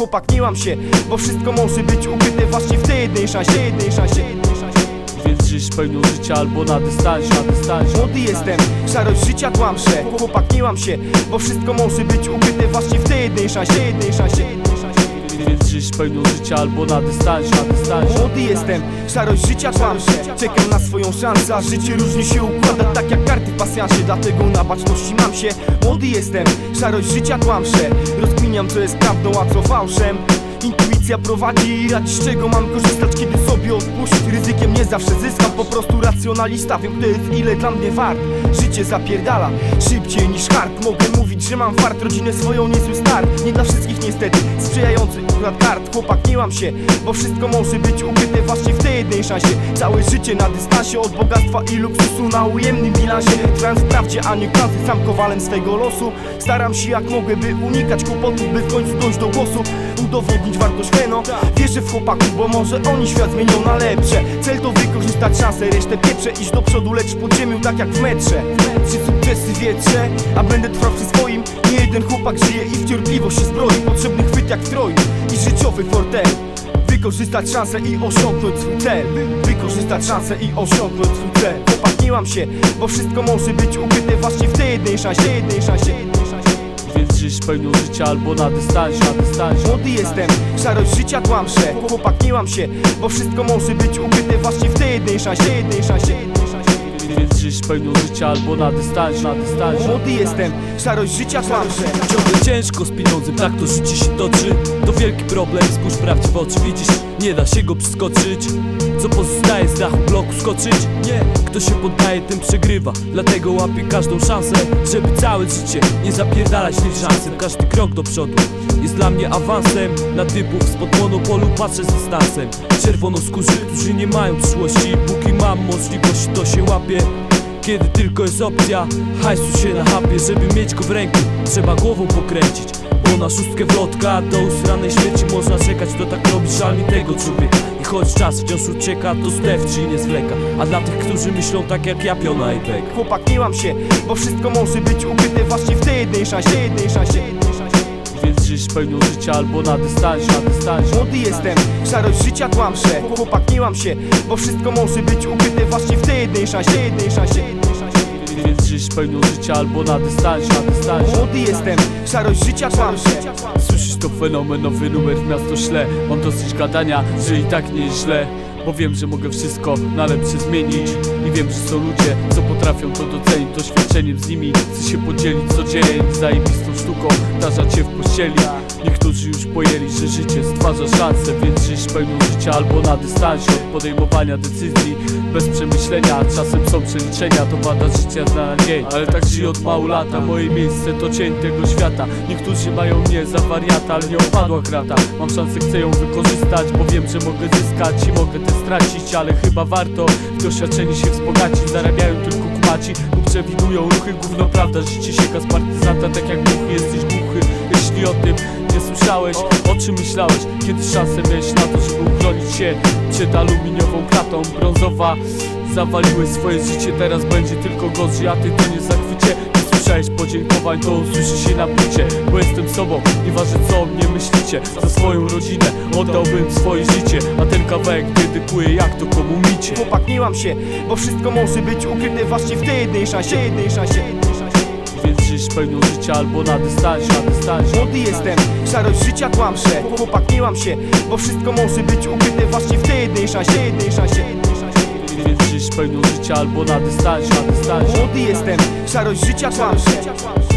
chłopak nie łam się Bo wszystko może być ukryte właśnie w tej jednej szansie Jednej szansie, jednej szansie Więc żyć pełnią życia albo na dystansie, na dystansie Młody jestem, szarość życia kłamsze Chłopak nie łam się, bo wszystko może być ukryte właśnie w tej jednej szansie Jednej szansie, jednej szansie Więc żyć pełnią życia albo na dystansie, na dystansie Młody jestem, szarość życia kłamsze Czekam na swoją szansę, a życie różnie się układa Tak jak karty w pasjansie, dlatego na baczności mam się Młody jestem, szarość życia kłamsze Rozkminiam co jest prawdą, a co fałszem. Intuicja prowadzi i radzi z czego mam korzystać Kiedy sobie odpuścić? Ryzykiem nie zawsze zyskam Po prostu racjonalista, wiem kto jest ile dla mnie wart. Życie zapierdala szybciej niż hard Mogę mówić, że mam fart, rodzinę swoją niezły start. Nie dla wszystkich niestety, sprzyjający układ kart. Chłopak nie łam się, bo wszystko może być ukryte właśnie w tej jednej szansie Całe życie na dystansie od bogactwa i luksusu na ujemnym bilansie. Trwając prawdzie, a nie klancy, sam kowalem swego losu. Staram się jak mogę, by unikać kłopotów, by w końcu dojść do głosu. Udowodnić wartość feno Wierzę w chłopaków, bo może oni świat zmienią na lepsze. Cel to wykorzystać szansę, resztę pieprze Iść do przodu, lecz pod ziemią tak jak w metrze Sukcesy wietrze, a będę trwał przy swoim. Nie jeden chłopak żyje i w cierpliwość się zbroi. Potrzebny chwyt jak w troi i życiowy fortel Wykorzystać szansę i osiągnąć swój cel. Wykorzystać szansę i osiągnąć swój cel. Chłopak nie łam się, bo wszystko może być ukryte właśnie w tej jednej szansie Jednej szansie, jednej szansie. Więc żyć pełnią życia albo na dystansie, na dystansie Młody jestem, szarość życia kłamsze. Chłopak nie łam się, bo wszystko może być ukryte właśnie w tej jednej szansie Jednej szansie, jednej szansie Więc żyć pełnią życia albo na dystansie, na dystansie. Młody jestem, szarość życia kłamsze Ciągle ciężko z pieniądzem, tak to życie się toczy. To wielki problem, spójrz prawdzie w oczy Widzisz, nie da się go przeskoczyć. Co Nie, kto się poddaje, ten przegrywa. Dlatego łapię każdą szansę Żeby całe życie nie zapierdalać tej szansy. Każdy krok do przodu jest dla mnie awansem. Na typów spod monopolu patrzę z dystansem. Czerwonoskórzy, którzy nie mają przyszłości. Póki mam możliwość, to się łapię. Kiedy tylko jest opcja Hajsu się na hapie, żeby mieć go w ręku Trzeba głową pokręcić. Bo na szóstkę wlotka do usranej śmierci można czekać. To tak robi żal mi tego człowieka I choć czas wciąż ucieka, to zdewczy i nie zwleka. A dla tych, którzy myślą tak jak ja, piona i pek. Chłopak nie łam się, bo wszystko może być ukryte właśnie w tej jednej szansie Jednej szansie, jednej szansie Więc żyć pełnią życia albo na dystansie, na dystansie. Młody jestem, szarość życia kłamsze Chłopak nie łam się, bo wszystko może być ukryte właśnie w tej jednej szansie Jednej szansie, jednej szansie żyć pełnią życia albo na dystansie, na dystansie. Młody jestem, szarość życia kłamsze Słyszysz to fenomenowy numer w miasto śle Mam dosyć gadania, że i tak nie jest źle. Bo wiem, że mogę wszystko na lepsze zmienić. I wiem, że są ludzie, co potrafią to docenić. Doświadczeniem z nimi chcę się podzielić co dzień Zajebistą sztuką się w pościeli Niektórzy już pojęli, że życie stwarza szanse Więc żyć pełnią życia albo na dystansie Od podejmowania decyzji. Bez przemyślenia Czasem są przeliczenia, to wada życia na dzień Ale tak żyję od mało lata, moje miejsce to cień tego świata. Niektórzy mają mnie za wariata, ale nie opadła krata. Mam szansę, chcę ją wykorzystać, bo wiem, że mogę zyskać i mogę też stracić Ale chyba warto w doświadczeniu się wzbogacić. Zarabiają tylko kumaci lub przewidują ruchy. Gówno prawda, życie sięga z partyzanta tak jak muchy Jesteś głuchy, jeśli o tym nie słyszałeś O czym myślałeś, kiedy szansę miałeś na to, żeby uchronić się Przed aluminiową klatą brązowa Zawaliłeś swoje życie, teraz będzie tylko gorzej A ty to nie zachwycie podziękowań, to usłyszy się na płycie Bo jestem sobą, nieważne co o mnie myślicie. Za swoją rodzinę oddałbym swoje życie A ten kawałek dedykuję jak to komu micie. Chłopak nie łam się, bo wszystko może być ukryte właśnie w tej jednej szansie Jednej szansie, jednej szansie Więc żyć pełnią życia albo na dystansie, na dystansie. Młody jestem, szarość życia kłamsze. Chłopak nie łam się, bo wszystko może być ukryte właśnie w tej jednej szansie Jednej szansie, jednej szansie Więc żyć pełnią życia albo na dystansie, na dystansie. Młody jestem, szarość życia kłamsze